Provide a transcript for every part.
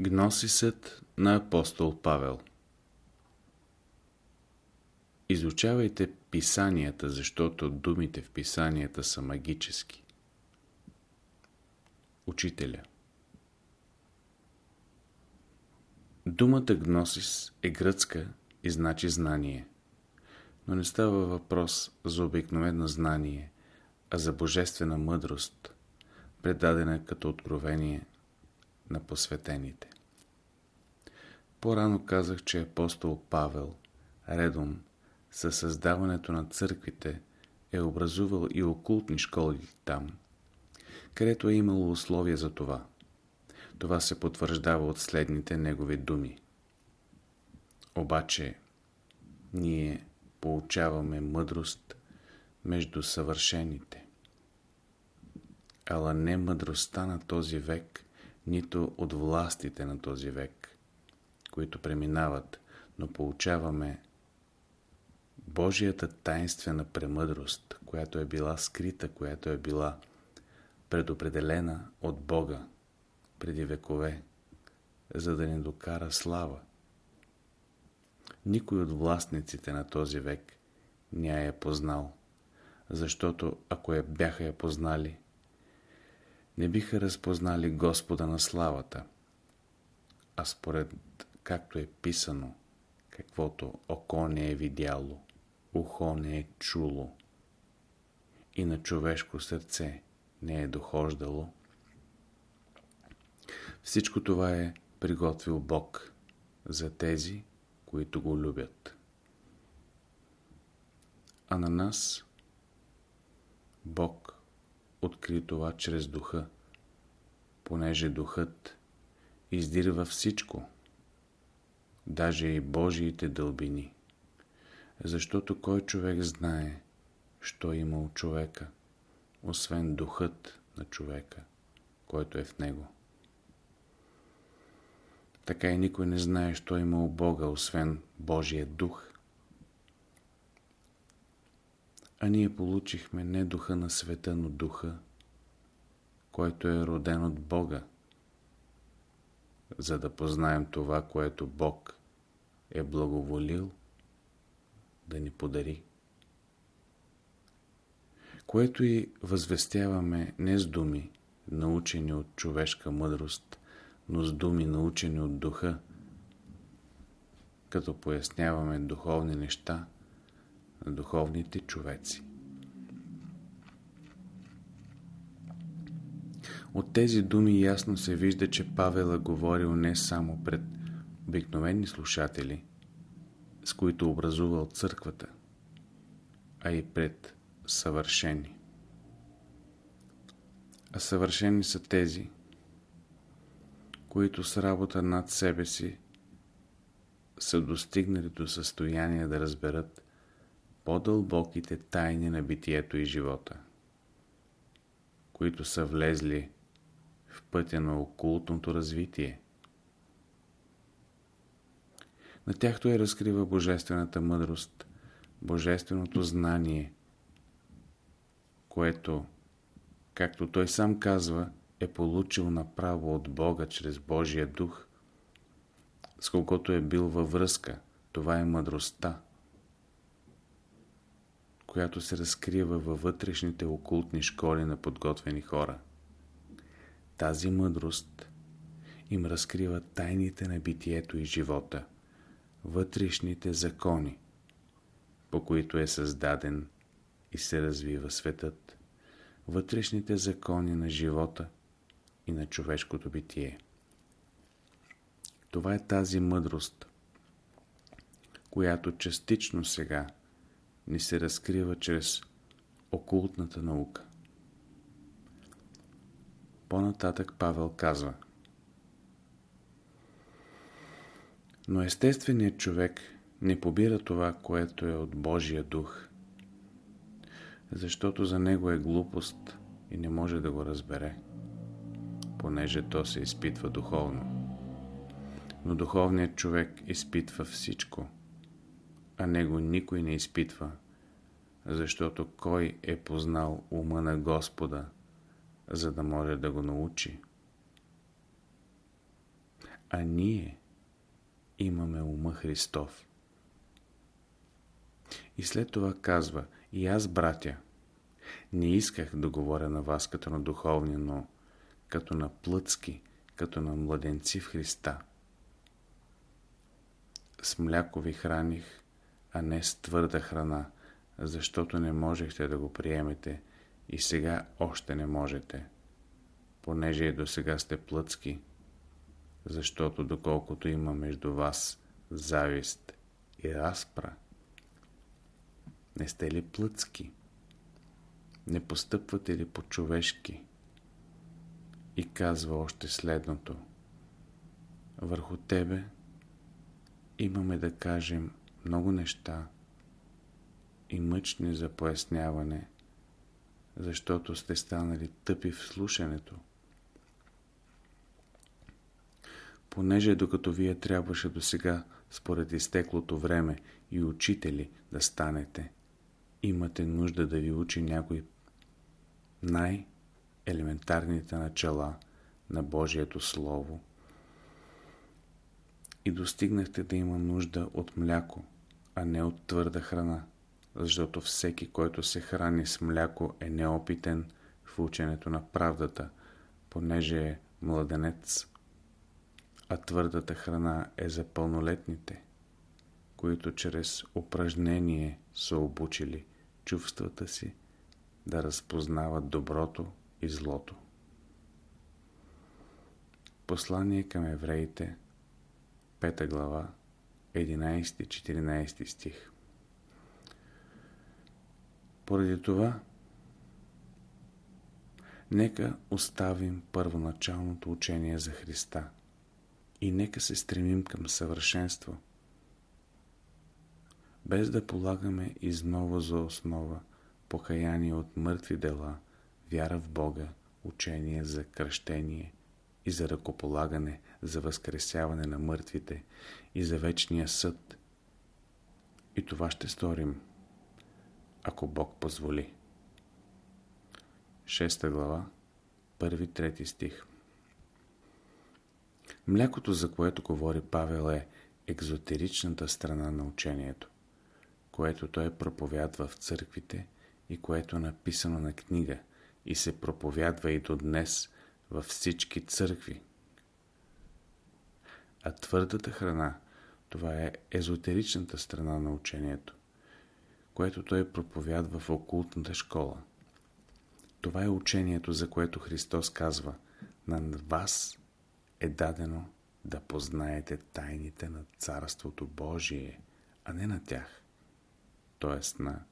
Гносисът на апостол Павел Изучавайте писанията, защото думите в писанията са магически. Учителя Думата гносис е гръцка и значи знание. Но не става въпрос за обикновено знание, а за божествена мъдрост, предадена като откровение на посветените. По-рано казах, че апостол Павел, редом със създаването на църквите, е образувал и окултни школи там, където е имало условия за това. Това се потвърждава от следните негови думи. Обаче, ние получаваме мъдрост между съвършените. Ала не мъдростта на този век, нито от властите на този век, които преминават, но получаваме Божията тайнствена премъдрост, която е била скрита, която е била предопределена от Бога преди векове, за да ни докара слава. Никой от властниците на този век ня е познал, защото ако я бяха я познали, не биха разпознали Господа на славата, а според както е писано, каквото око не е видяло, ухо не е чуло и на човешко сърце не е дохождало, всичко това е приготвил Бог за тези, които го любят. А на нас Бог откри това чрез духа, понеже духът издирва всичко, даже и Божиите дълбини. Защото кой човек знае, що има от човека, освен духът на човека, който е в него. Така и никой не знае, що има у Бога, освен Божия дух. А ние получихме не духа на света, но духа, който е роден от Бога, за да познаем това, което Бог е благоволил да ни подари. Което и възвестяваме не с думи, научени от човешка мъдрост, но с думи научени от духа, като поясняваме духовни неща на духовните човеци. От тези думи ясно се вижда, че Павел е говорил не само пред обикновени слушатели, с които образувал църквата, а и пред съвършени. А съвършени са тези, които с работа над себе си са достигнали до състояние да разберат по-дълбоките тайни на битието и живота, които са влезли в пътя на окултното развитие. На тях той разкрива божествената мъдрост, божественото знание, което, както той сам казва, е получил направо от Бога чрез Божия дух, с когото е бил във връзка. Това е мъдростта, която се разкрива във вътрешните окултни школи на подготвени хора. Тази мъдрост им разкрива тайните на битието и живота, вътрешните закони, по които е създаден и се развива светът, вътрешните закони на живота – и на човешкото битие. Това е тази мъдрост, която частично сега ни се разкрива чрез окултната наука. По-нататък Павел казва Но естественият човек не побира това, което е от Божия дух, защото за него е глупост и не може да го разбере понеже то се изпитва духовно. Но духовният човек изпитва всичко, а него никой не изпитва, защото кой е познал ума на Господа, за да може да го научи? а ние имаме ума Христов. И след това казва, и аз, братя, не исках да говоря на вас като на духовни, но като на плътски, като на младенци в Христа. С мляко ви храних, а не с твърда храна, защото не можехте да го приемете и сега още не можете, понеже и до сега сте плътски, защото доколкото има между вас завист и разпра, не сте ли плътски? Не постъпвате ли по-човешки? И казва още следното. Върху тебе имаме да кажем много неща и мъчни за поясняване, защото сте станали тъпи в слушането. Понеже докато вие трябваше до сега, според изтеклото време и учители да станете, имате нужда да ви учи някой най-елементарните начала на Божието Слово и достигнахте да има нужда от мляко, а не от твърда храна, защото всеки, който се храни с мляко е неопитен в ученето на правдата, понеже е младенец, а твърдата храна е за пълнолетните, които чрез упражнение са обучили чувствата си да разпознават доброто и злото. Послание към евреите, 5 глава, 11-14 стих. Поради това, нека оставим първоначалното учение за Христа и нека се стремим към съвършенство, без да полагаме изнова за основа покаяние от мъртви дела, вяра в Бога, учение за кръщение и за ръкополагане, за възкресяване на мъртвите и за вечния съд. И това ще сторим, ако Бог позволи. Шеста глава, първи, трети стих. Млякото, за което говори Павел е екзотеричната страна на учението, което той проповядва в църквите – и което е написано на книга и се проповядва и до днес във всички църкви. А твърдата храна, това е езотеричната страна на учението, което той проповядва в окултната школа. Това е учението, за което Христос казва, на вас е дадено да познаете тайните на Царството Божие, а не на тях, т.е. на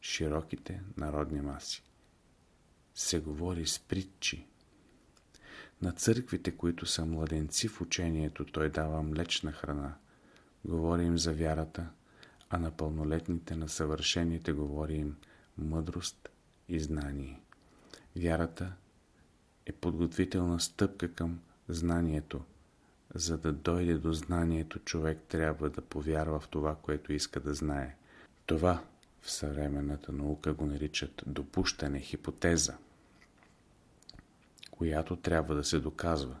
широките народни маси. Се говори с притчи. На църквите, които са младенци в учението, той дава млечна храна. Говори им за вярата, а на пълнолетните, на съвършените говори мъдрост и знание. Вярата е подготвителна стъпка към знанието. За да дойде до знанието, човек трябва да повярва в това, което иска да знае. Това в съвременната наука го наричат допущане, хипотеза, която трябва да се доказва,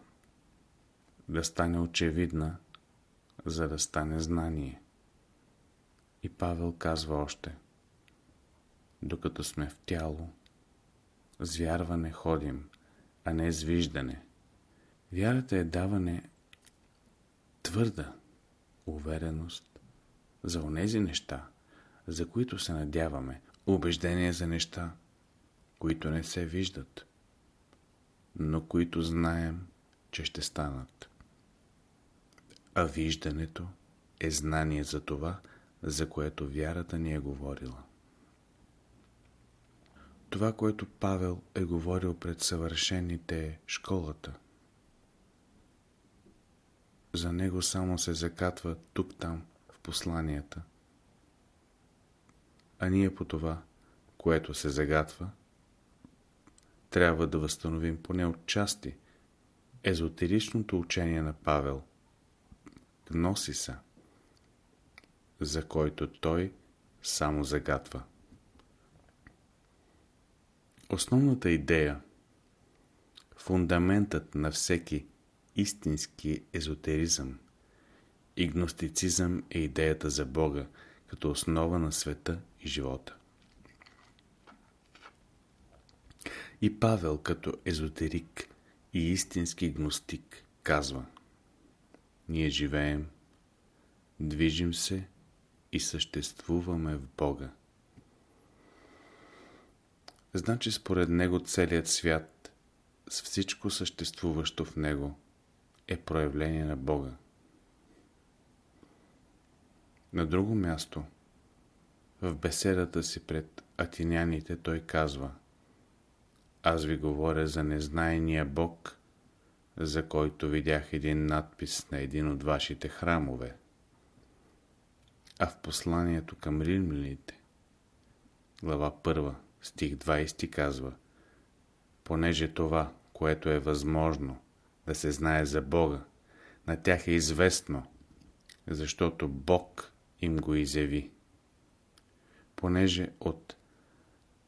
да стане очевидна, за да стане знание. И Павел казва още, докато сме в тяло, с вярване ходим, а не с виждане. Вярата е даване твърда увереност за онези неща, за които се надяваме, убеждение за неща, които не се виждат, но които знаем, че ще станат. А виждането е знание за това, за което вярата ни е говорила. Това, което Павел е говорил пред съвършените е школата. За него само се закатва тук-там в посланията – а ние по това, което се загатва, трябва да възстановим поне отчасти езотеричното учение на Павел, гносиса, за който той само загатва. Основната идея, фундаментът на всеки истински езотеризъм. И гностицизъм е идеята за Бога, като основа на света и живота. И Павел като езотерик и истински гностик казва Ние живеем, движим се и съществуваме в Бога. Значи според него целият свят с всичко съществуващо в него е проявление на Бога. На друго място, в беседата си пред атиняните, той казва Аз ви говоря за незнайния Бог, за който видях един надпис на един от вашите храмове. А в посланието към римляните, глава 1, стих 20 казва Понеже това, което е възможно да се знае за Бога, на тях е известно, защото Бог им го изяви. Понеже от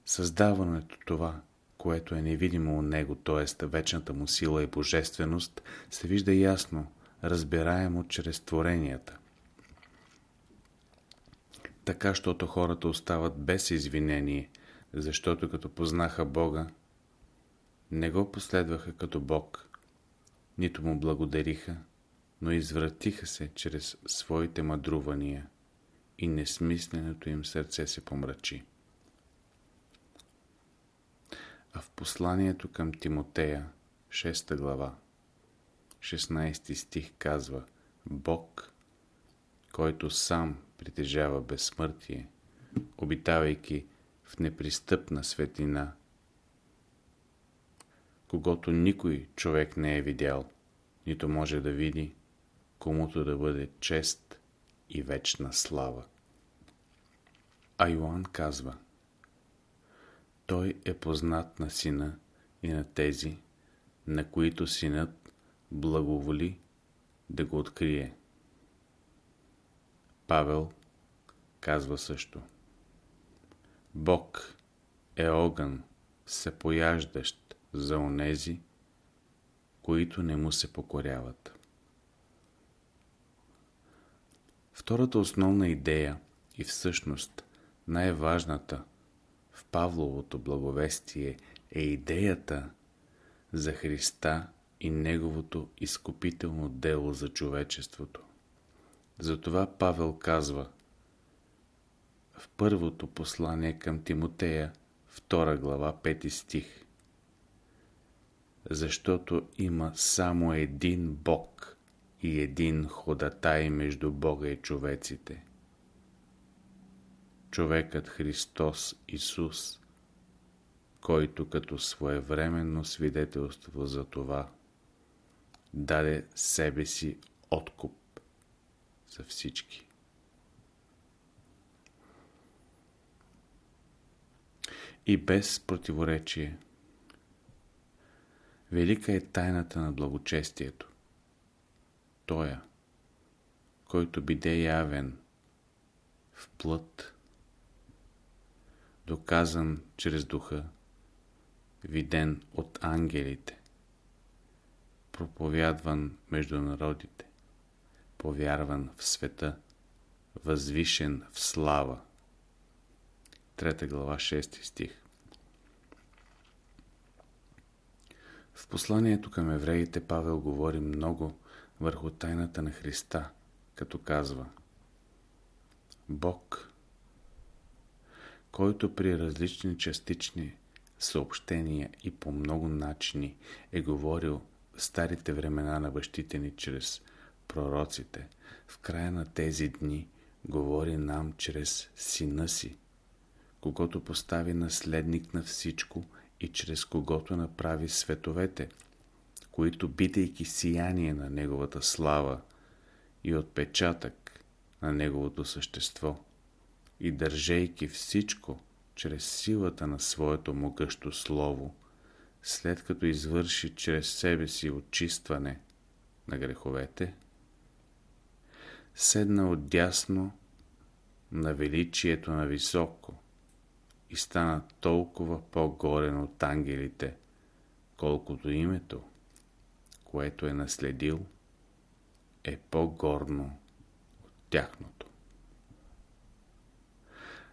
създаването това, което е невидимо у него, т.е. вечната му сила и божественост, се вижда ясно, разбираемо чрез творенията. Така, щото хората остават без извинение, защото като познаха Бога, не го последваха като Бог, нито му благодариха, но извратиха се чрез своите мъдрувания и несмисленото им сърце се помрачи. А в посланието към Тимотея, 6 глава, 16 стих казва Бог, който сам притежава безсмъртие, обитавайки в непристъпна светлина, когато никой човек не е видял, нито може да види, комуто да бъде чест и вечна слава. А Йоанн казва, той е познат на сина и на тези, на които синът благоволи да го открие. Павел казва също. Бог е огън, всепояждащ за онези, които не му се покоряват. Втората основна идея и всъщност най-важната в Павловото благовестие е идеята за Христа и Неговото изкупително дело за човечеството. Затова Павел казва в първото послание към Тимотея, 2 глава, 5 стих. Защото има само един Бог и един ходатай между Бога и човеците. Човекът Христос Исус, който като своевременно свидетелство за това даде себе си откуп за всички. И без противоречие. Велика е тайната на благочестието. Тоя, който биде явен в плът, доказан чрез духа, виден от ангелите, проповядван между народите, повярван в света, възвишен в слава. Трета глава, 6 стих. В посланието към евреите Павел говори много върху тайната на Христа, като казва Бог, който при различни частични съобщения и по много начини е говорил в старите времена на бащите ни чрез пророците, в края на тези дни говори нам чрез Сина си, когато постави наследник на всичко и чрез когото направи световете, които, бидейки сияние на Неговата слава и отпечатък на Неговото същество, и държейки всичко чрез силата на своето могъщо слово, след като извърши чрез себе си очистване на греховете, седна отдясно на величието на високо и стана толкова по-горен от ангелите, колкото името, което е наследил, е по-горно от тяхното.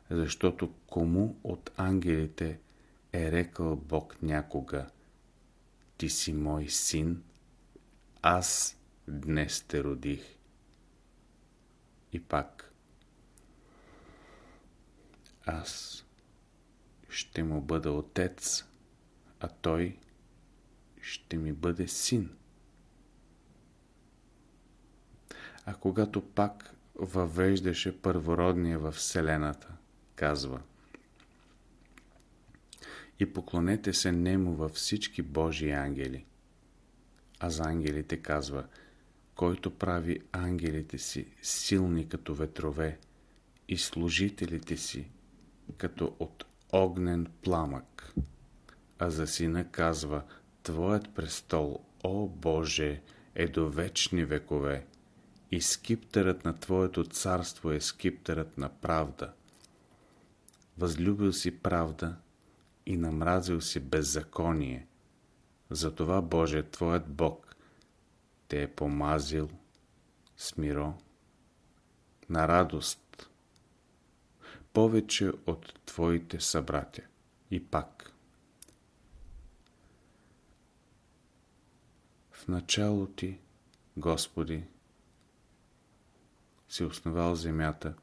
Защото кому от ангелите е рекал Бог някога Ти си мой син, аз днес те родих. И пак аз ще му бъда отец, а той ще ми бъде син. А когато пак въвеждаше първородния във Вселената, казва И поклонете се Нему във всички Божии ангели. А за ангелите казва Който прави ангелите си силни като ветрове и служителите си като от огнен пламък. А за сина казва Твоят престол, о Боже, е до вечни векове и скиптърът на Твоето царство е скиптърът на правда. Възлюбил си правда и намразил си беззаконие. Затова, Боже, Твоят Бог те е помазил с миро на радост, повече от Твоите събратя. И пак. В начало Ти, Господи, си основал земята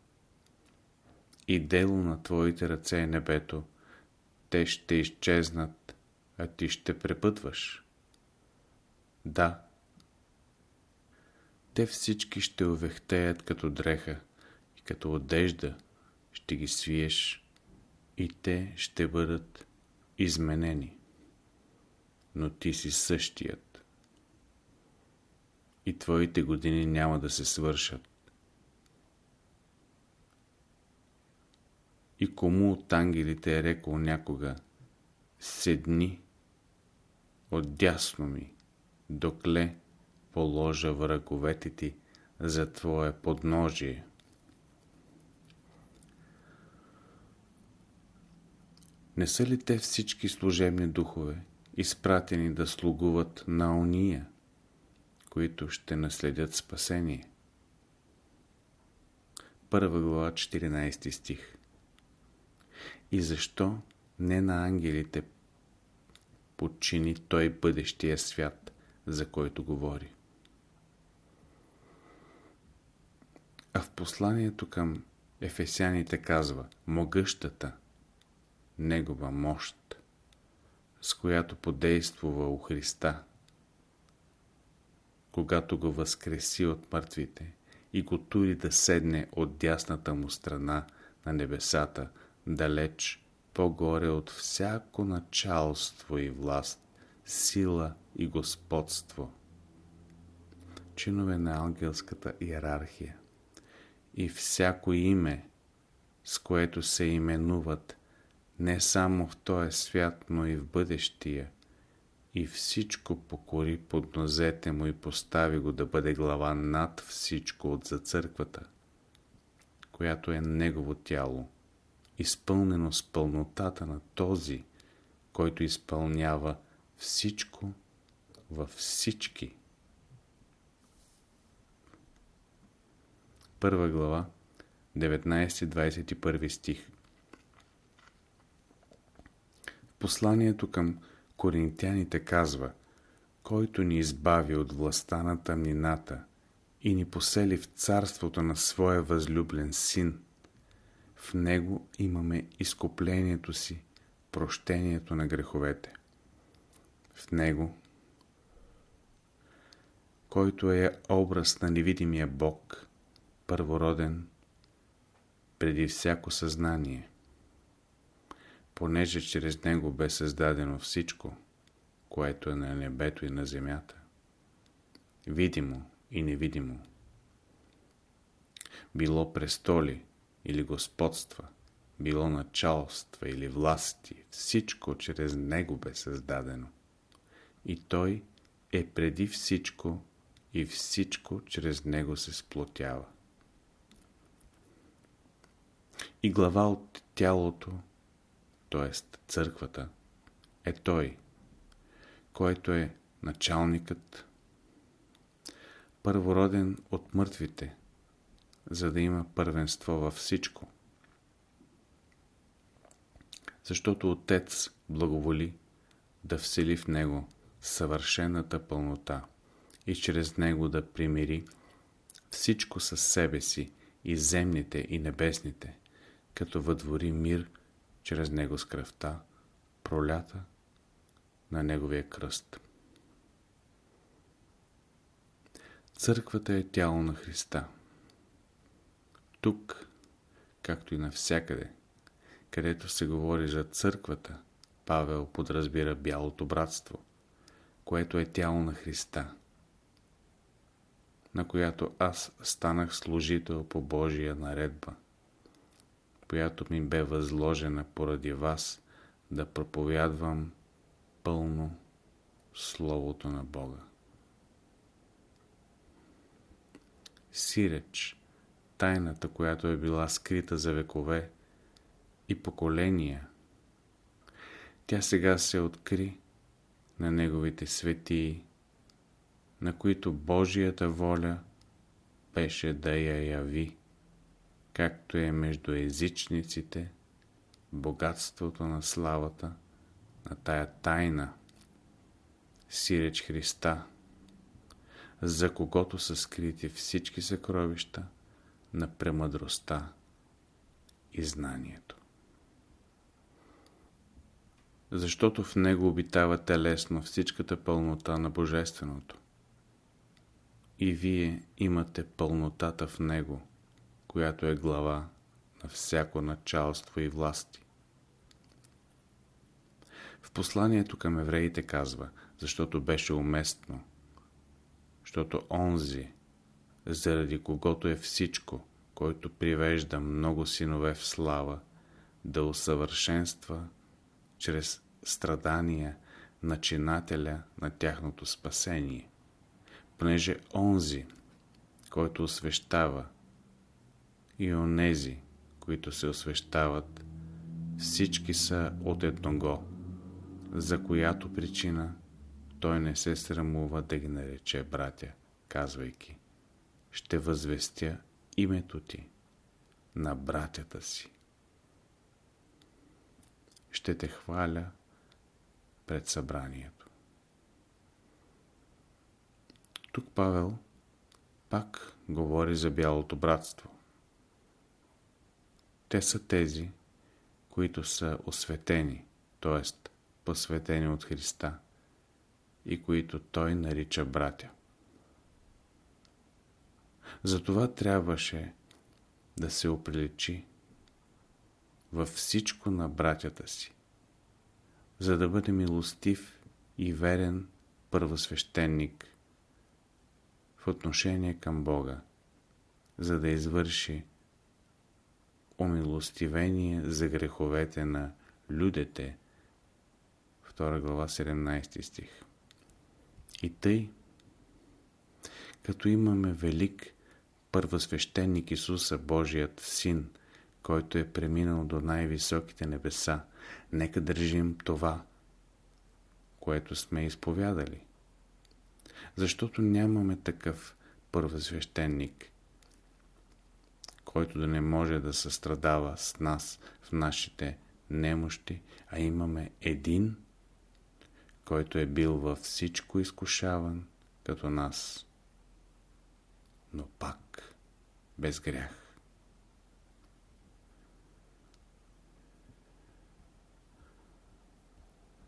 и дело на Твоите ръце е небето, те ще изчезнат, а Ти ще препътваш. Да, те всички ще увехтеят като дреха и като одежда ще ги свиеш и те ще бъдат изменени. Но ти си същият. И твоите години няма да се свършат. И кому от ангелите е рекол някога, седни отдясно ми, докле положа враговете ти за твое подножие. Не са ли те всички служебни духове, изпратени да слугуват на ония, които ще наследят спасение? Първа глава, 14 стих и защо не на ангелите подчини той бъдещия свят, за който говори. А в посланието към Ефесяните казва могъщата, негова мощ, с която подействува у Христа, когато го възкреси от мъртвите и го тури да седне от дясната му страна на небесата – далеч по-горе от всяко началство и власт, сила и господство. Чинове на ангелската иерархия и всяко име, с което се именуват не само в този свят, но и в бъдещия, и всичко покори под нозете му и постави го да бъде глава над всичко от за църквата, която е негово тяло изпълнено с пълнотата на този, който изпълнява всичко във всички. Първа глава, 19-21 стих. Посланието към коринтяните казва Който ни избави от властта на тъмнината и ни посели в царството на своя възлюблен син – в него имаме изкуплението си, прощението на греховете. В него, който е образ на невидимия Бог, първороден, преди всяко съзнание, понеже чрез него бе създадено всичко, което е на небето и на земята, видимо и невидимо. Било престоли, или господства, било началства или власти, всичко чрез Него бе създадено. И Той е преди всичко и всичко чрез Него се сплотява. И глава от тялото, т.е. църквата, е Той, който е началникът първороден от мъртвите, за да има първенство във всичко. Защото Отец благоволи да всели в Него съвършената пълнота и чрез Него да примири всичко със себе си, и земните, и небесните, като въдвори мир чрез Него с кръвта, пролята на Неговия кръст. Църквата е тяло на Христа. Тук, както и навсякъде, където се говори за църквата, Павел подразбира бялото братство, което е тяло на Христа, на която аз станах служител по Божия наредба, която ми бе възложена поради вас да проповядвам пълно Словото на Бога. Сиреч, тайната, която е била скрита за векове и поколения, тя сега се откри на неговите светии, на които Божията воля беше да я яви, както е между езичниците, богатството на славата, на тая тайна, сиреч Христа, за когото са скрити всички съкровища на премъдростта и знанието. Защото в него обитава телесно всичката пълнота на Божественото. И вие имате пълнотата в него, която е глава на всяко началство и власти. В посланието към евреите казва, защото беше уместно – защото онзи, заради когото е всичко, който привежда много синове в слава, да усъвършенства чрез страдания начинателя на тяхното спасение. Понеже онзи, който освещава и онези, които се освещават, всички са от едного, за която причина – той не се срамува да ги нарече братя, казвайки Ще възвестя името ти на братята си. Ще те хваля пред събранието. Тук Павел пак говори за бялото братство. Те са тези, които са осветени, т.е. посветени от Христа и които той нарича братя. Затова трябваше да се оприличи във всичко на братята си, за да бъде милостив и верен първосвещеник в отношение към Бога, за да извърши умилостивение за греховете на людите. 2 глава 17 стих. И тъй, като имаме велик първосвещеник Исуса, Божият Син, който е преминал до най-високите небеса, нека държим това, което сме изповядали. Защото нямаме такъв първосвещеник, който да не може да състрадава с нас в нашите немощи, а имаме един който е бил във всичко изкушаван, като нас, но пак без грях.